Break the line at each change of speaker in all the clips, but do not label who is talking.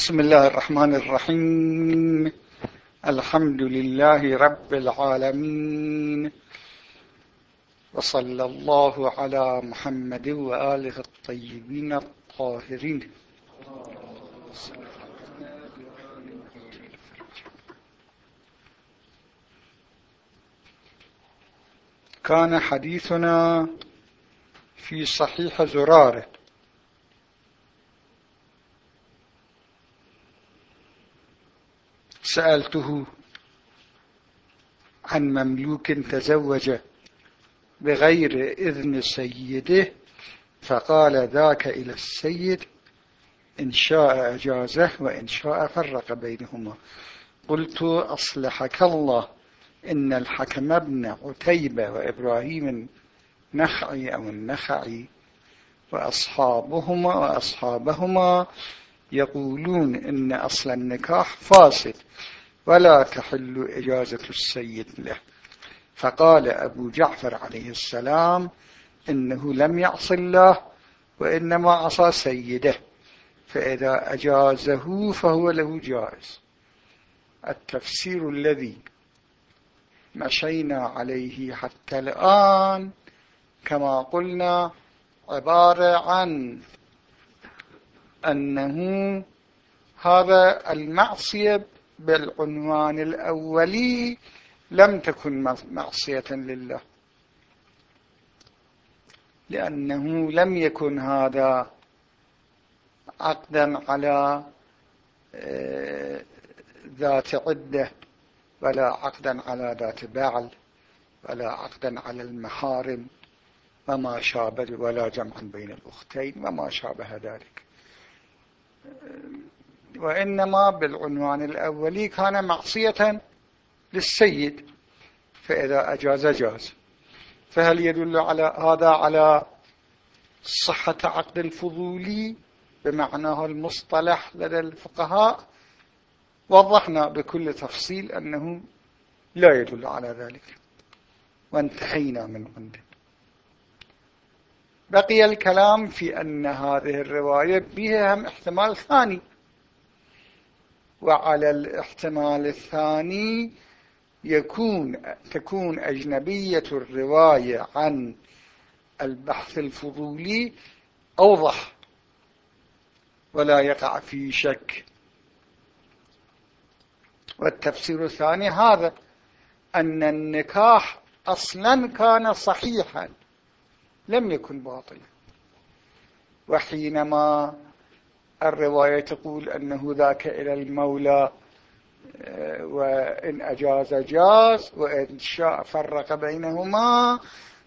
بسم الله الرحمن الرحيم. الحمد لله رب العالمين. وصلى الله على محمد وآله الطيبين الطاهرين. كان حديثنا في صحيح زراره. سألته عن مملوك تزوج بغير إذن سيده فقال ذاك إلى السيد إن شاء أجازه وإن شاء فرق بينهما. قلت أصلحك الله إن الحكم ابن عتيبة وإبراهيم النخعي أو النخعي وأصحابهما وأصحابهما يقولون إن أصل النكاح فاسد ولا تحل إجازة السيد له. فقال أبو جعفر عليه السلام إنه لم يعص الله وإنما عصى سيده فإذا أجازه فهو له جائز. التفسير الذي مشينا عليه حتى الآن كما قلنا عبارة عن أنه هذا المعصية بالعنوان الأولي لم تكن معصية لله. لأنه لم يكن هذا عقدا على آه، ذات عدة ولا عقدا على ذات بعل ولا عقدا على المحارم وما شابه ولا جمعا بين الأختين وما شابه ذلك. وإنما بالعنوان الأولي كان معصية للسيد فإذا أجاز جاز. فهل يدل على هذا على صحة عقد الفضولي بمعناه المصطلح لدى الفقهاء؟ وضحنا بكل تفصيل أنه لا يدل على ذلك. وانتهينا من عنده. بقي الكلام في أن هذه الرواية بها هم احتمال ثاني. وعلى الاحتمال الثاني يكون تكون أجنبية الرواية عن البحث الفضولي أوضح ولا يقع في شك. والتفسير الثاني هذا أن النكاح أصلا كان صحيحا. لم يكن باطلا. وحينما الرواية تقول أنه ذاك إلى المولى آه، وإن أجاز جاز وإن شاء فرق بينهما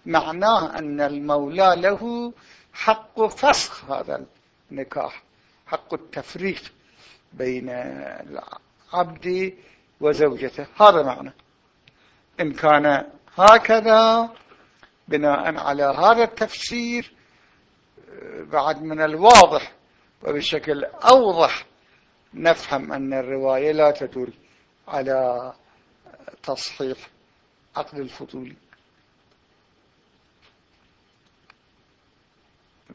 معناه أن المولى له حق فسخ هذا النكاح حق التفريق بين العبد وزوجته. هذا معنى. إن كان هكذا بناء على هذا التفسير بعد من الواضح وبشكل أوضح نفهم أن الرواية لا تدل على تصحيح عقد الفضولي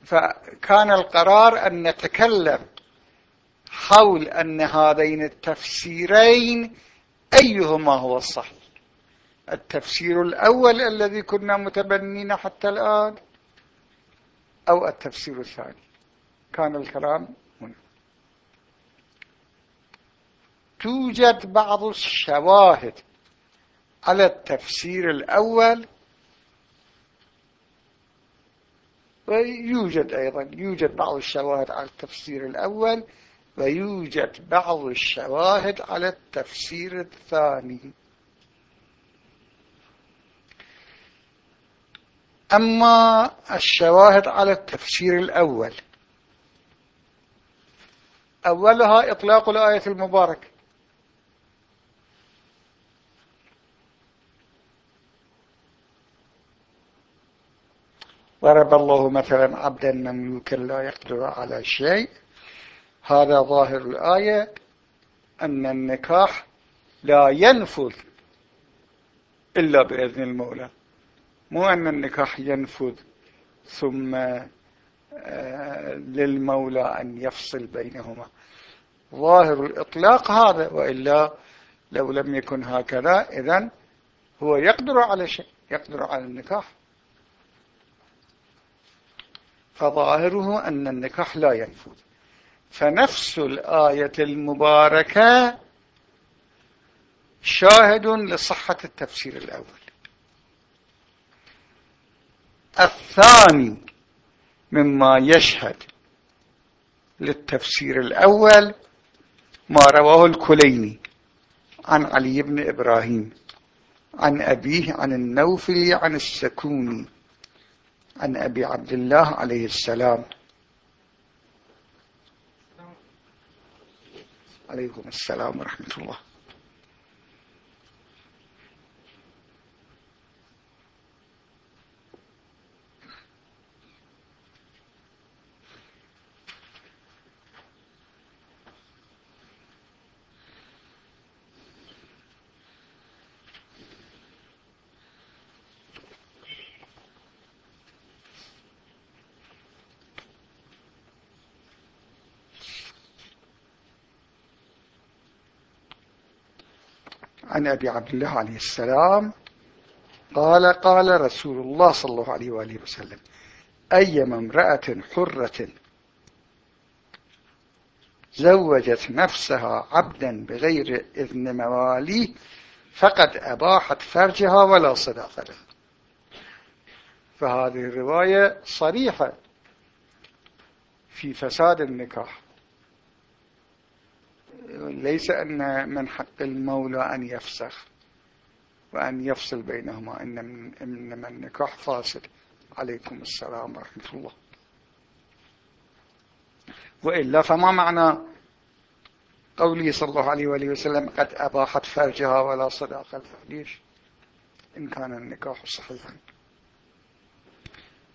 فكان القرار أن نتكلم حول أن هذين التفسيرين أيهما هو الصحيح. التفسير الأول الذي كنا متبنين حتى الآن أو التفسير الثاني. كان الكلام هنا. توجد بعض الشواهد على التفسير الأول. ويوجد أيضا يوجد بعض الشواهد على التفسير الأول ويوجد بعض الشواهد على التفسير الثاني. أما الشواهد على التفسير الأول. أولها إطلاق الآية المباركة. ضرب الله مثلا عبدا مملوكا لا يقدر على شيء. هذا ظاهر الآية أن النكاح لا ينفذ إلا بإذن المولى. مو أن النكاح ينفذ ثم آه، للمولى أن يفصل بينهما. ظاهر الإطلاق هذا وإلا لو لم يكن هكذا إذن هو يقدر على شيء يقدر على النكاح. فظاهره أن النكاح لا ينفذ. فنفس الآية المباركة شاهد لصحة التفسير الأول. الثاني مما يشهد للتفسير الأول ما رواه الكليني عن علي بن إبراهيم عن أبيه عن النوفل عن السكوني عن أبي عبد الله عليه السلام. عليكم السلام ورحمة الله. عن أبي عبد الله عليه السلام قال قال رسول الله صلى الله عليه وآله وسلم أيما امرأة حرة زوجت نفسها عبدا بغير إذن مواليه فقد أباحت فرجها ولا صداق له. فهذه الرواية صريحة في فساد النكاح. ليس أن من حق المولى أن يفسخ وأن يفصل بينهما إنما النكاح فاسد عليكم السلام ورحمة الله. وإلا فما معنى قوله صلى الله عليه وآله وسلم قد أباحت فرجها ولا صداقة ليش إن كان النكاح صحيحا.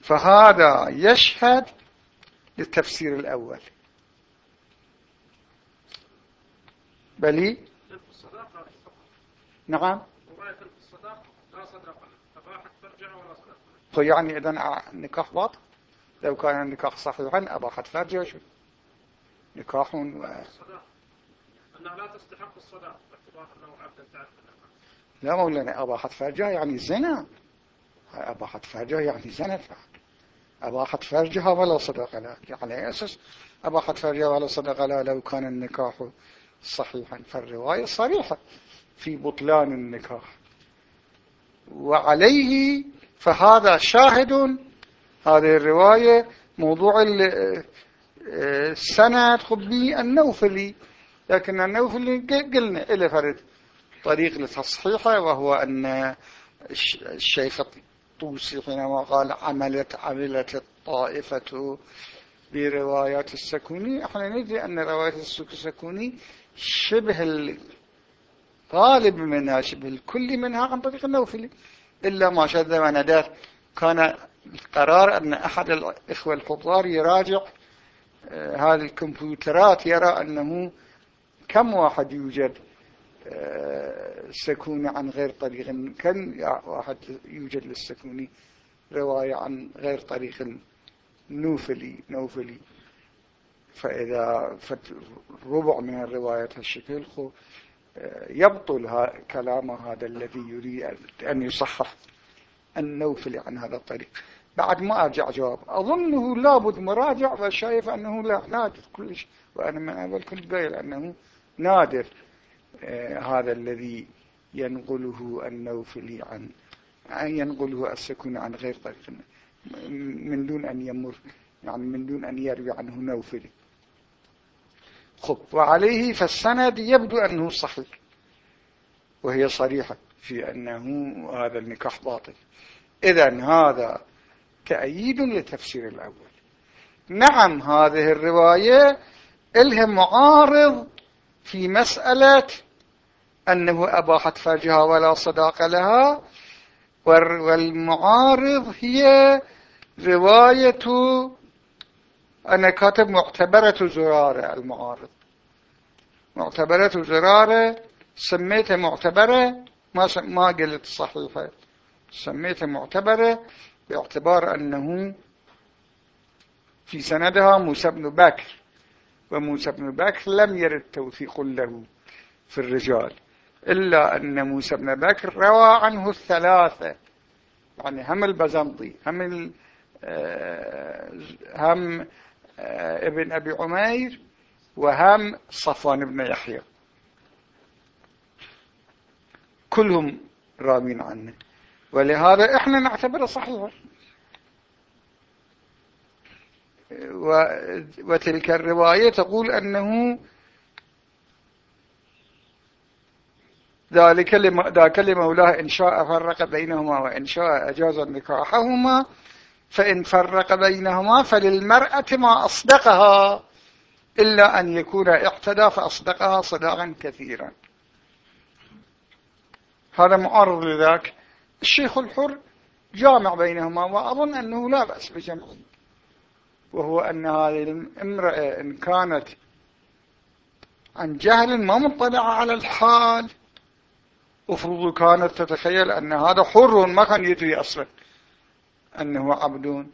فهذا يشهد للتفسير الأول. بلي نعم. فيعني إذن نكاح باطل؟ لو كان النكاح صحيحا أباحت فرجه شو؟ نكاح و... أنها لا تستحق الصداق باعتبار أنه عبدا تعرف لا مولانا أباحت فرجها يعني زنا. أباحت فرجها يعني زنا أباحت فرجها ولا صدق لها. يعني أساس أباحت فرجها ولا صدق لها لو كان النكاح صحيحا فالرواية صريحة في بطلان النكاح. وعليه فهذا شاهد هذه الرواية موضوع السند خبي النوفلي. لكن النوفلي قلنا إلى فرد طريق لتصحيحه وهو أن الشيخ الطوسي حينما قال عملت عملت الطائفة بروايات السكوني إحنا ندري أن روايات السكوني شبه الغالب منها شبه الكل منها عن طريق النوفلي إلا ما شذ وندر كان القرار أن أحد الإخوة الحضار يراجع آه، هذه الكمبيوترات يرى أنه كم واحد يوجد آه، سكون عن غير طريق كم واحد يوجد للسكوني رواية عن غير طريق نوفلي نوفلي. فإذا ربع من الروايات هالشكل يبطل كلام هذا الذي يريد أن يصحح النوفل عن هذا الطريق. بعد ما أرجع جواب. أظنه لابد مراجع فشايف أنه لا نادر كلش. وأنا من أول كنت قايل أنه نادر آه هذا الذي ينقله النوفلي عن ينقله السكون عن غير طريق. من دون أن يمر يعني من دون أن يروي عنه نوفلي. خب وعليه فالسند يبدو أنه صحيح. وهي صريحة في أنه هذا النكاح باطل. إذا هذا تأييد للتفسير الأول. نعم هذه الرواية إلها معارض في مسألة أنه أباحت فرجها ولا صداق لها والمعارض هي رواية أنا كاتب معتبرة زرارة المعارض. معتبرة زرارة سميتها معتبرة ما ما قلت صحيحة سميتها معتبرة باعتبار أنه في سندها موسى بن بكر. وموسى بن بكر لم يرد توثيق له في الرجال إلا أن موسى بن بكر روى عنه الثلاثة. يعني هم البزنطي هم آه، هم ابن أبي عمير وهم صفوان بن يحيى. كلهم رامين عنه. ولهذا إحنا نعتبره صحيح. وتلك الرواية تقول أنه ذلك لمولاه إن شاء فرق بينهما وإن شاء أجاز نكاحهما فإن فرق بينهما فللمرأة ما أصدقها إلا أن يكون اعتدى فأصدقها صداقا كثيرا. هذا معارض لذاك. الشيخ الحر جامع بينهما وأظن أنه لا بأس بجمع. وهو أن هذه الامرأة إن كانت عن جهل ما مطلعة على الحال أفرض كانت تتخيل أن هذا حر ما كان يدري أصلا. أنه عبدون.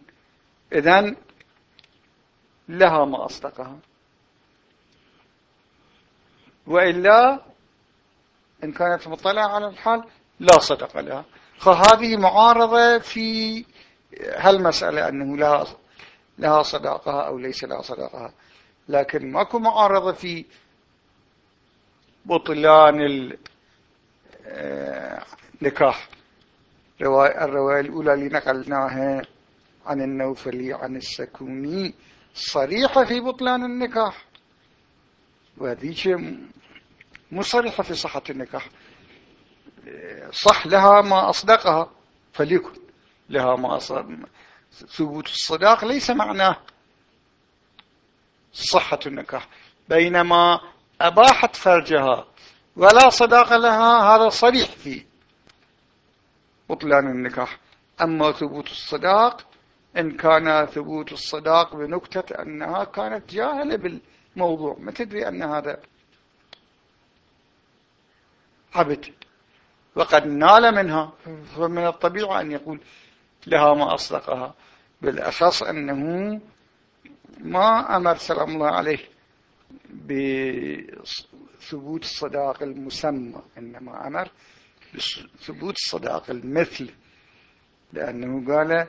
إذن لها ما أصدقها. وإلا إن كانت مطلعة على الحال لا صدق لها. فهذه معارضة في هالمسألة أنه لا لها صداقها أو ليس لها صداقها لكن ماكو معارضة في بطلان النكاح الرواية الأولى اللي نقلناها عن النوفلي عن السكوني صريحة في بطلان النكاح. وهذه مو صريحة في صحة النكاح. صح لها ما أصدقها فليكن لها ما ثبوت الصداق ليس معناه صحة النكاح. بينما أباحت فرجها ولا صداق لها هذا صريح في بطلان النكاح. أما ثبوت الصداق إن كان ثبوت الصداق بنكتة أنها كانت جاهلة بالموضوع. ما تدري أن هذا عبد وقد نال منها فمن الطبيعة أن يقول لها ما أصدقها. بالأساس أنه ما أمر سلام الله عليه بثبوت الصداق المسمى إنما أمر بثبوت الصداق المثل. لأنه قال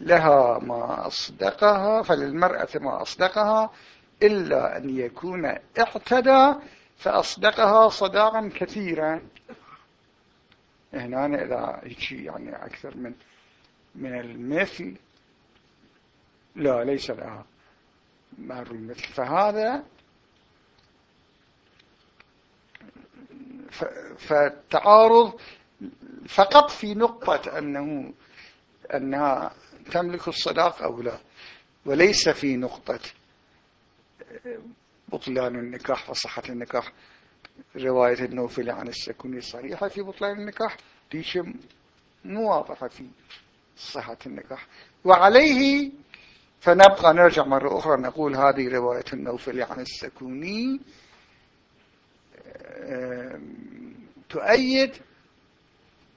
لها ما أصدقها فللمرأة ما أصدقها إلا أن يكون اعتدى فأصدقها صداقا كثيرا. هنا إذا يعني أكثر من من المثل. لا ليس لها. مهر المثل؟ فهذا فالتعارض فقط في نقطة أنه أنها تملك الصداق أو لا وليس في نقطة بطلان النكاح وصحة النكاح. رواية النوفلي عن السكوني صريحة في بطلان النكاح ديش مو واضحة في صحة النكاح. وعليه فنبقى نرجع مرة أخرى نقول هذه رواية النوفلي عن السكوني. تؤيد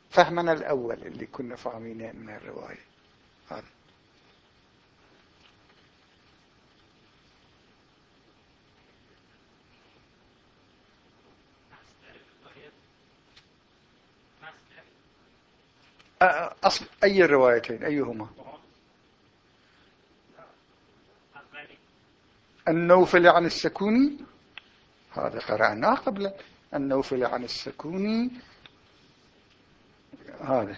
فهمنا الأول اللي كنا فاهمينه من الرواية. هذا أصل أي الروايتين أيهما؟ النوفل عن السكوني هذا قرأناه قبل النوفل عن السكوني هذا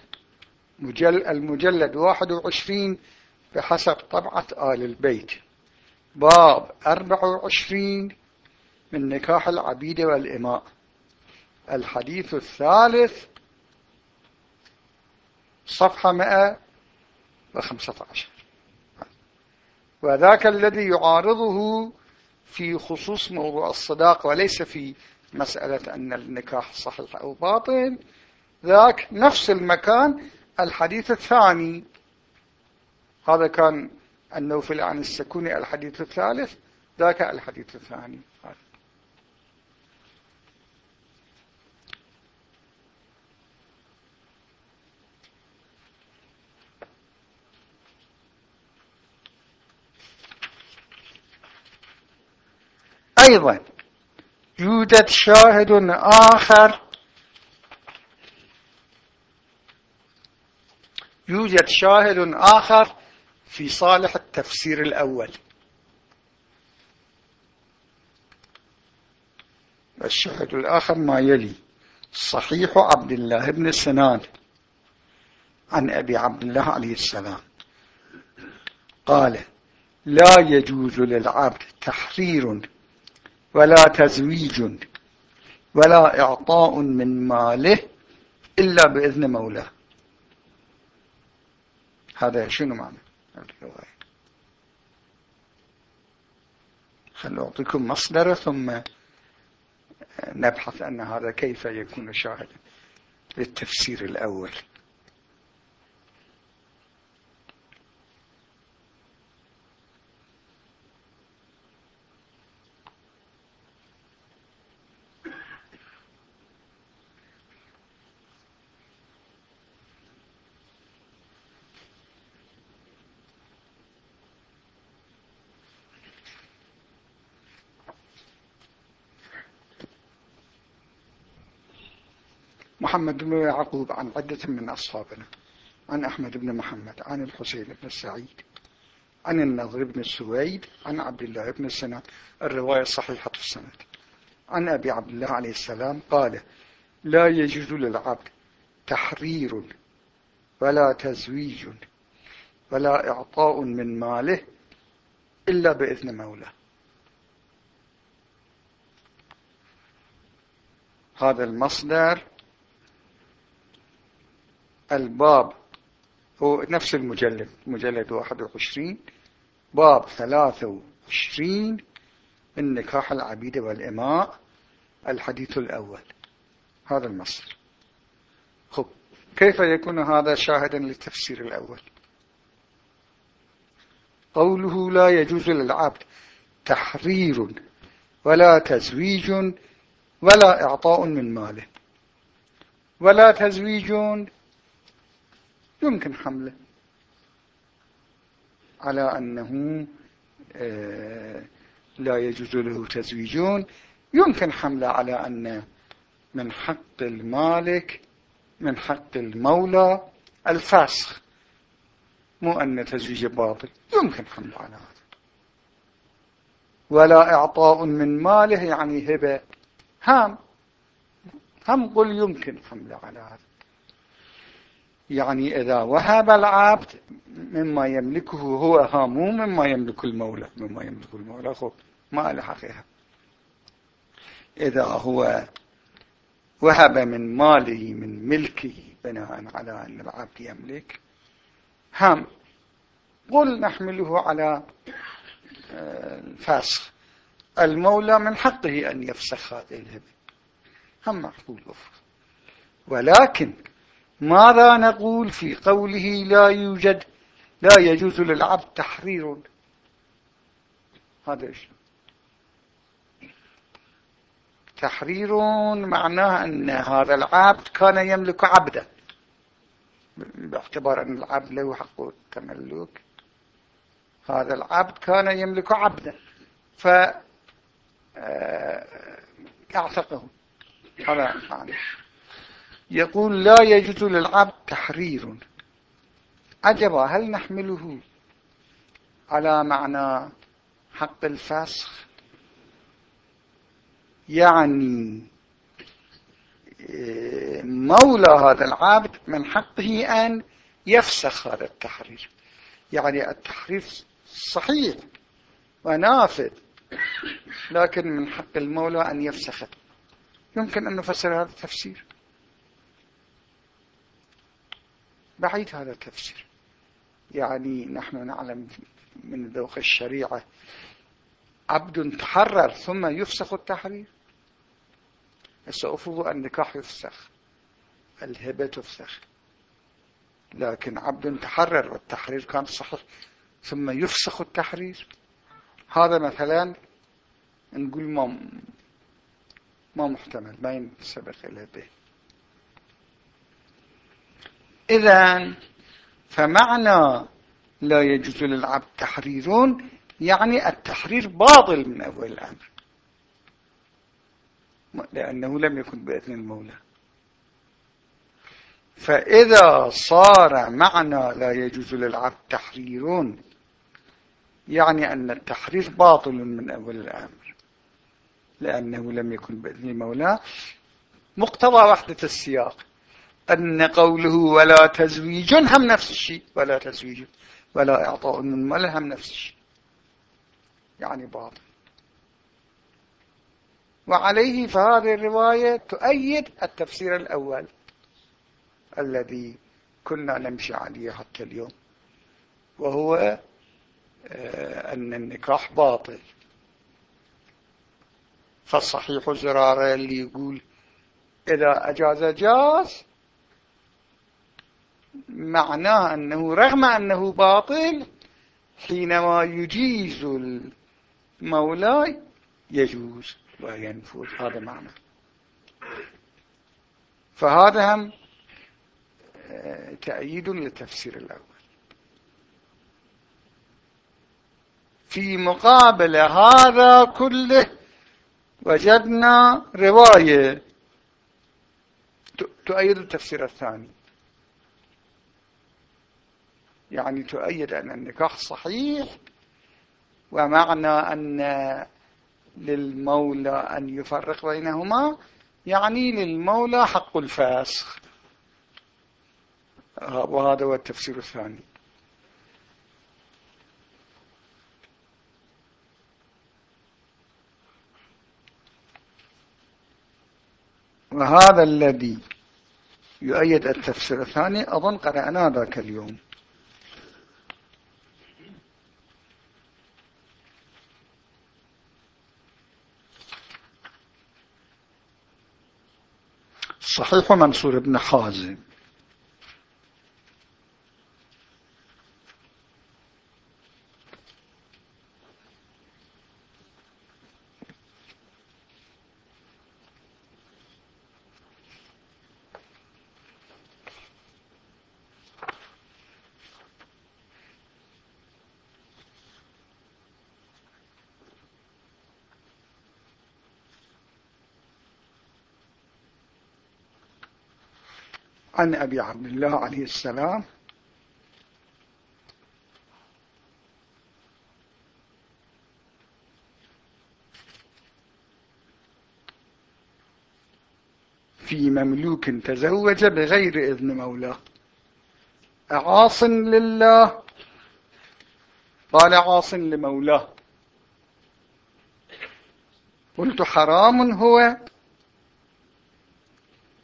مجل المجلد 21 بحسب طبعة آل البيت. باب 24 من نكاح العبيد والإماء. الحديث الثالث صفحة 115 وذاك الذي يعارضه في خصوص موضوع الصداق وليس في مسألة أن النكاح صحيح أو باطل. ذاك نفس المكان الحديث الثاني. هذا كان النوفل عن السكوني الحديث الثالث ذاك الحديث الثاني. أيضا. يوجد شاهد آخر. يوجد شاهد آخر في صالح التفسير الأول. الشاهد الآخر ما يلي. صحيح عبد الله بن سنان. عن أبي عبد الله عليه السلام. قال لا يجوز للعبد تحرير ولا تزويج ولا إعطاء من ماله إلا بإذن مولاه. هذا شنو معنى؟ الرواية خلوا أعطيكم مصدر ثم نبحث أن هذا كيف يكون شاهدا للتفسير الأول. محمد بن يعقوب عن عدة من أصحابنا. عن أحمد بن محمد عن الحسين بن السعيد عن النضر بن السويد عن عبد الله بن السنة الرواية صحيحة السند. عن أبي عبد الله عليه السلام قال لا يجوز للعبد تحرير ولا تزويج ولا إعطاء من ماله إلا بإذن مولاه. هذا المصدر الباب هو نفس المجلد مجلد 21 باب 23 من نكاح العبيد والإماء الحديث الأول. هذا المصدر. خب كيف يكون هذا شاهدا للتفسير الأول؟ قوله لا يجوز للعبد تحرير ولا تزويج ولا إعطاء من ماله ولا تزويج يمكن حمله. على أنه آه، لا يجوز له تزويجون. يمكن حمله على أن من حق المالك من حق المولى الفاسخ مو أن تزويج باطل. يمكن حمله على هذا. ولا إعطاء من ماله يعني هبة هم هم قل يمكن حمله على هذا. يعني إذا وهب العبد مما يملكه هو هامو مما يملك المولى مما يملك المولى. خب ما حقيقة. إذا هو وهب من ماله من ملكه بناء على أن العبد يملك. هم قل نحمله على آه، الفسخ المولى من حقه أن يفسخ هذه الهبة. هم معقول ولكن ماذا نقول في قوله لا يوجد لا يجوز للعبد تحرير؟ هذا إيش؟ تحرير معناه أن هذا العبد كان يملك عبدا باعتبار أن العبد له حق التملك. هذا العبد كان يملك عبدا ف آه، اعتقه هذا معنى. يقول لا يجوز للعبد تحرير. عجبا هل نحمله على معنى حق الفسخ يعني مولى هذا العبد من حقه أن يفسخ هذا التحرير. يعني التحرير صحيح ونافذ لكن من حق المولى أن يفسخه. يمكن أن نفسر هذا التفسير؟ بعيد هذا التفسير. يعني نحن نعلم من ذوق الشريعة عبد تحرر ثم يفسخ التحرير. سأفض النكاح يفسخ الهبة تفسخ. لكن عبد تحرر والتحرير كان صحيح ثم يفسخ التحرير. هذا مثلا نقول ما ما محتمل ما ينسبق إلى به. إذا فمعنى لا يجوز للعبد تحريرون يعني التحرير باطل من أول الأمر. لأنه لم يكن بإذن المولى. فإذا صار معنى لا يجوز للعبد تحرير يعني أن التحرير باطل من أول الأمر. لأنه لم يكن بإذن المولى. مقتضى وحدة السياق. أن قوله ولا تزويج هم نفس الشيء. ولا تزويج ولا إعطاء من مال هم نفس الشيء. يعني باطل. وعليه فهذه الرواية تؤيد التفسير الأول الذي كنا نمشي عليه حتى اليوم وهو آه، أن النكاح باطل. فالصحيح زرارة اللي يقول إذا أجاز جاز معناه أنه رغم أنه باطل حينما يجيز المولى يجوز وينفذ. هذا معنى. فهذا هم آه، تأييد للتفسير الأول. في مقابل هذا كله وجدنا رواية تؤيد التفسير الثاني. يعني تؤيد أن النكاح صحيح ومعنى أن للمولى أن يفرق بينهما يعني للمولى حق الفاسخ. وهذا هو التفسير الثاني. وهذا الذي يؤيد التفسير الثاني أظن قرأنا ذاك اليوم. صحيح منصور بن حازم. عن أبي عبد الله عليه السلام في مملوك تزوج بغير إذن مولاه. عاص لله؟ قال عاص لمولاه. قلت حرام هو.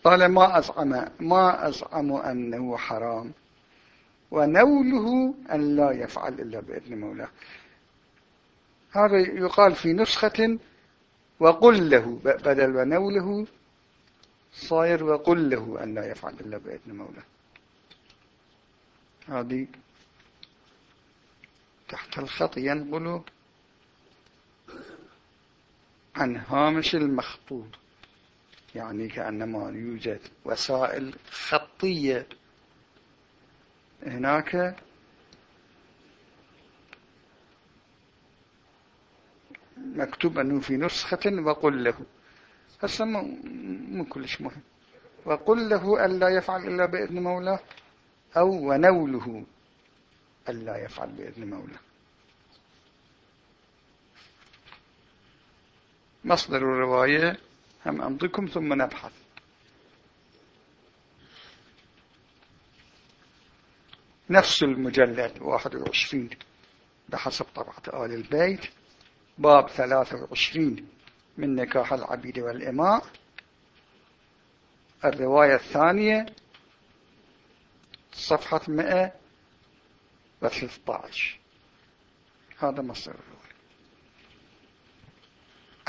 قال ما أزعم ما أزعم أنه حرام ونوله أن لا يفعل إلا بإذن مولاه. هذا يقال في نسخة وقل له بدل ونوله صاير وقل له أن لا يفعل إلا بإذن مولاه. هذه تحت الخط ينقل عن هامش المخطوط. يعني كأنما يوجد وسائل خطية. هناك مكتوب أنه في نسخة وقل له. هسه مو كلش مهم. وقل له ألا يفعل إلا بإذن مولاه أو ونوله ألا يفعل بإذن مولاه. مصدر الرواية هم أمضيكم ثم نبحث. نفس المجلد 21 بحسب طبعة آل البيت. باب 23 من نكاح العبيد والإماء. الرواية الثانية صفحة 113 هذا مصدر. الرواية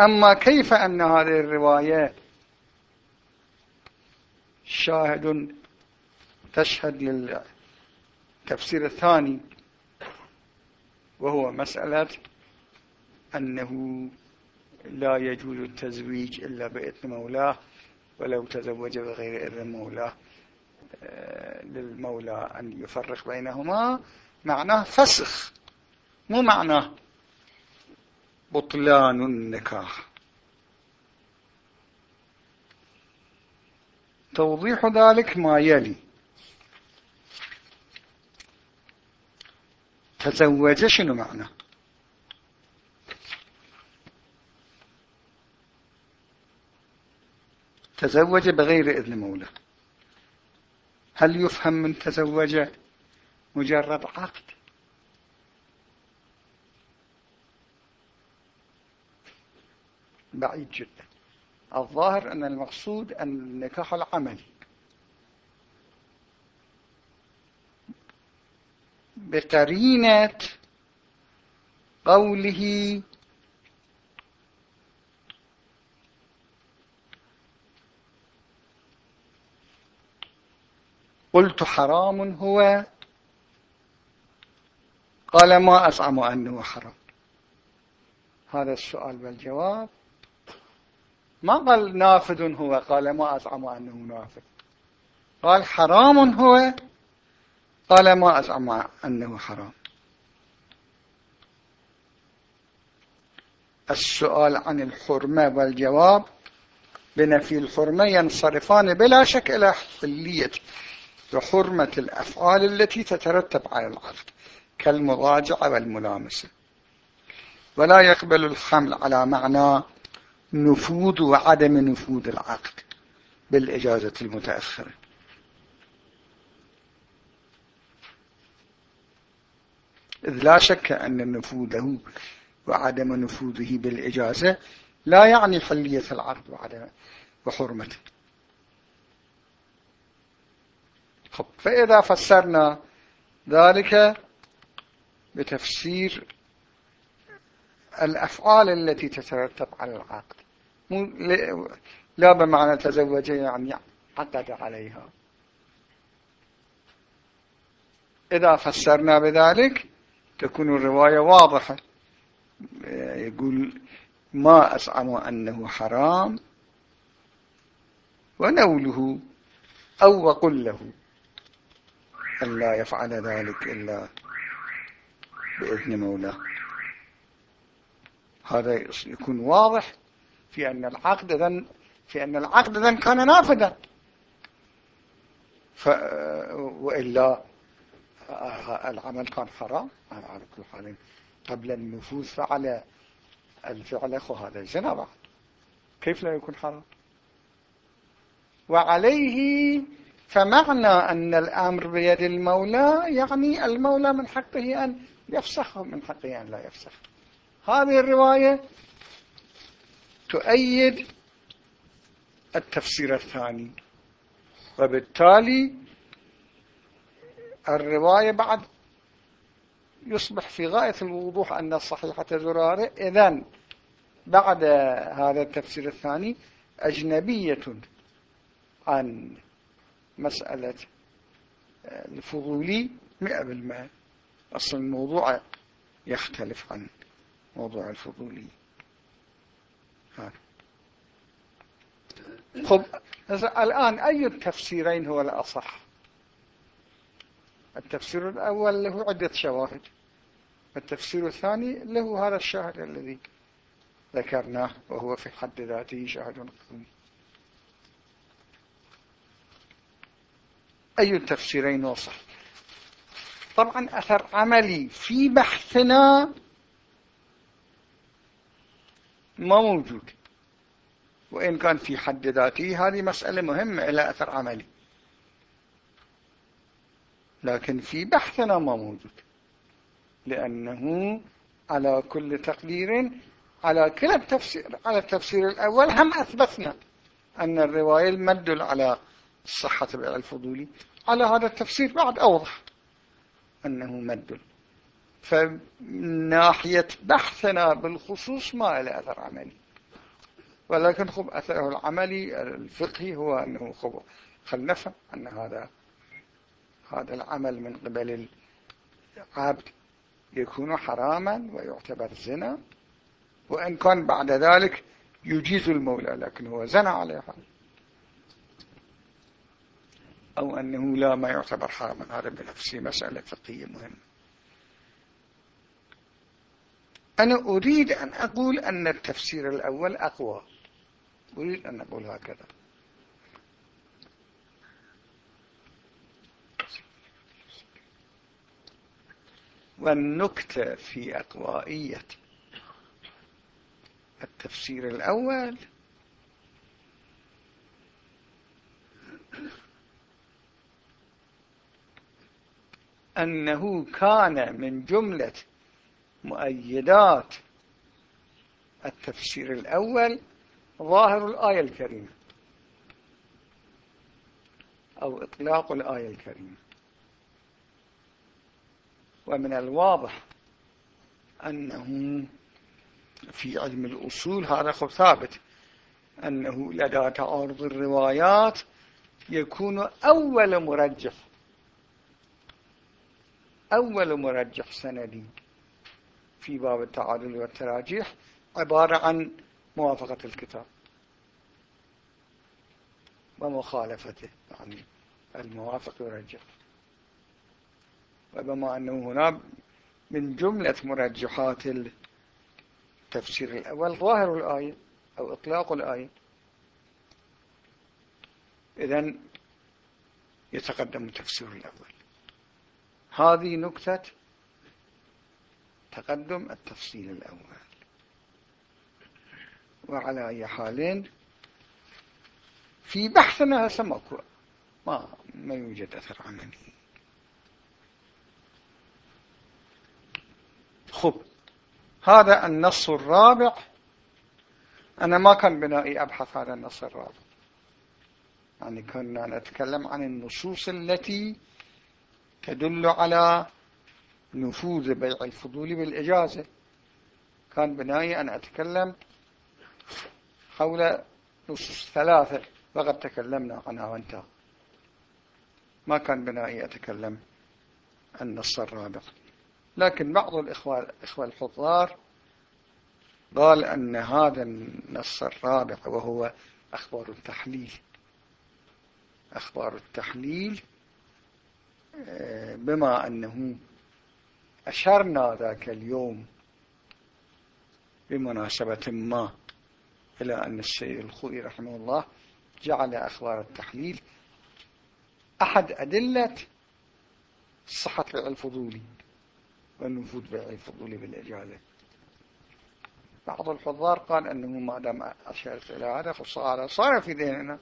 أما كيف أن هذه الرواية شاهد تشهد للتفسير الثاني وهو مسألة أنه لا يجوز التزويج إلا بإذن مولاه ولو تزوج بغير إذن مولاه آه، للمولى أن يفرق بينهما. معناه فسخ مو معناه بطلان النكاح. توضيح ذلك ما يلي. تزوج شنو معنى؟ تزوج بغير إذن مولى هل يفهم من تزوج؟ مجرد عقد. بعيد جدا. الظاهر أن المقصود أن النكاح العملي. بقرينة قوله قلت حرام هو. قال ما أزعم أنه حرام. هذا السؤال والجواب. ما قال نافذ هو قال ما أزعم أنه نافذ. قال حرام هو قال ما أزعم أنه حرام. السؤال عن الحرمة والجواب بنفي الحرمة ينصرفان بلا شك إلى حلية وحرمة الأفعال التي تترتب على العقد كالمراجعة والملامسة. ولا يقبل الحمل على معنى نفوذ وعدم نفوذ العقد بالإجازة المتأخرة. إذ لا شك أن نفوذه وعدم نفوذه بالإجازة لا يعني حلية العقد وعدم وحرمته. فإذا فسرنا ذلك بتفسير الأفعال التي تترتب على العقد. لا بمعنى تزوج يعني عقد عليها إذا فسرنا بذلك تكون الرواية واضحة. يقول ما أزعم أنه حرام ونوله أو وقل له أن لا يفعل ذلك إلا بإذن مولاه. هذا يكون واضح. في أن العقد ذن في أن العقد ذن كان نافذا. ف وإلا العمل كان حرام. على كل حال قبل النفوذ فعل الفعل أخو هذا الزنا بعد كيف لا يكون حرام؟ وعليه فمعنى أن الأمر بيد المولى يعني المولى من حقه أن يفسخه من حقه أن لا يفسخ. هذه الرواية تؤيد التفسير الثاني. وبالتالي الرواية بعد يصبح في غاية الوضوح أن الصحيحة زرارة. إذن بعد هذا التفسير الثاني أجنبية عن مسألة الفضولي مئة بالمئة. أصل الموضوع يختلف عن موضوع الفضولي خب الآن أي التفسيرين هو الأصح؟ التفسير الأول له عدة شواهد. التفسير الثاني له هذا الشاهد الذي ذكرناه وهو في حد ذاته شاهد قوي أي التفسيرين وصح طبعا أثر عملي في بحثنا ما موجود. وإن كان في حد ذاته هذه مسألة مهمة إلى أثر عملي. لكن في بحثنا ما موجود. لأنه على كل تقدير على كل التفسير على التفسير الأول هم أثبتنا أن الرواية المدل على الصحة الفضولي على هذا التفسير بعد أوضح أنه مدل فمن ناحية بحثنا بالخصوص ما له أثر عملي. ولكن خب أثره العملي الفقهي هو أنه خب خل نفهم أن هذا هذا العمل من قبل العبد يكون حراما ويعتبر زنا وإن كان بعد ذلك يجيز المولى لكن هو زنا عليها أو أنه لا ما يعتبر حراما هذا بنفسه مسألة فقهية مهمة. أنا أريد أن أقول أن التفسير الأول أقوى. أريد أن أقول هكذا. والنكتة في أقوائية. التفسير الأول. أنه كان من جملة مؤيدات. التفسير الأول ظاهر الآية الكريمة أو إطلاق الآية الكريمة. ومن الواضح أنه في علم الأصول هذا ثابت أنه لدى تعارض الروايات يكون أول مرجح أول مرجح سندي. في باب التعادل والتراجيح عبارة عن موافقة الكتاب ومخالفته يعني الموافق يرجح. وبما أنه هنا من جملة مرجحات التفسير الأول ظاهر الآية أو إطلاق الآية. إذن يتقدم التفسير الأول. هذه نكتة تقدم التفصيل الأول. وعلى أي حال في بحثنا ماكو ما ما يوجد أثر عملي. خب هذا النص الرابع. أنا ما كان بنائي أبحث هذا النص الرابع. يعني كنا نتكلم عن النصوص التي تدل على نفوذ بيع الفضول بالإجازة. كان بنائي أن أتكلم حول نصوص ثلاثة. فقد تكلمنا عنها وانتهى ما كان بنائي أتكلم النص الرابع لكن بعض الإخوة, الإخوة الحضار قال أن هذا النص الرابع وهو أخبار التحليل. أخبار التحليل بما أنه أشرنا ذاك اليوم بمناسبة ما إلى أن السيد الخوئي رحمه الله جعل أخبار التحليل أحد أدلة صحة بيع الفضولي والنفوذ بيع الفضولي بالإجازة. بعض الحضار قال أنه ما دام أشرت إلى هذا فصار صار في ذهننا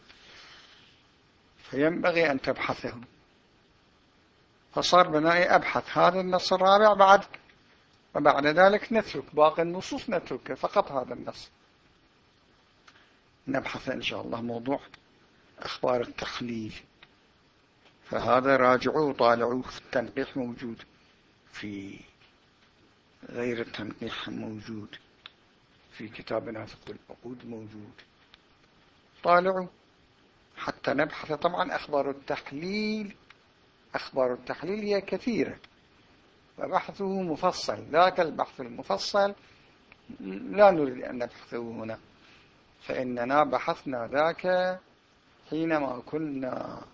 فينبغي أن تبحثه. فصار بنائي أبحث. هذا النص الرابع بعد. وبعد ذلك نترك. باقي النصوص نتركه. فقط هذا النص. نبحث إن شاء الله موضوع أخبار التخليل. فهذا راجعوا طالعوا في التنقيح موجود. في غير التنقيح موجود. في كتابنا فقه العقود موجود. طالعوا. حتى نبحث طبعا أخبار التحليل. أخبار التحليل هي كثيرة. وبحثه مفصل ذاك البحث المفصل لا نريد أن نبحثه هنا. فإننا بحثنا ذاك حينما كنا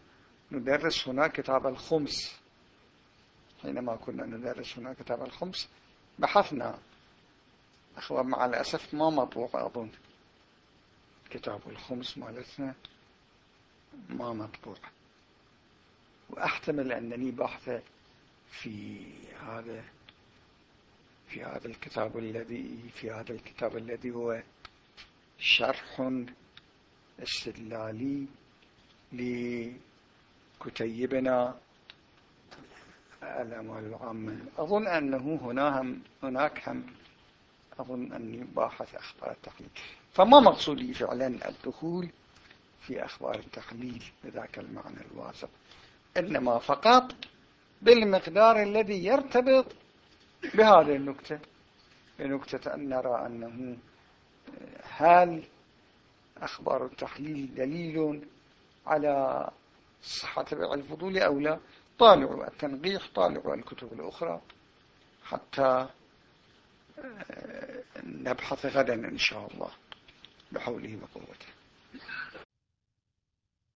ندرس هنا كتاب الخمس. حينما كنا ندرس هنا كتاب الخمس بحثنا. أخوة مع الأسف ما مطبوع أظن. كتاب الخمس مالتنا ما مطبوع. وأحتمل أنني بحث في هذا في هذا الكتاب الذي في هذا الكتاب الذي هو شرح استدلالي لكتيبنا الأموال العامة. أظن أنه هنا هم هناك هم. أظن أني باحث أخبار التحليل فما مقصودي فعلا؟ الدخول في أخبار التحليل بذاك المعنى الواسع إنما فقط بالمقدار الذي يرتبط بهذه النكتة بنكتة أن نرى أنه هل أخبار التحليل دليل على صحة بيع الفضول أو لا؟ طالعوا التنقيح طالعوا الكتب الأخرى حتى نبحث غدا إن شاء الله بحوله وقوته.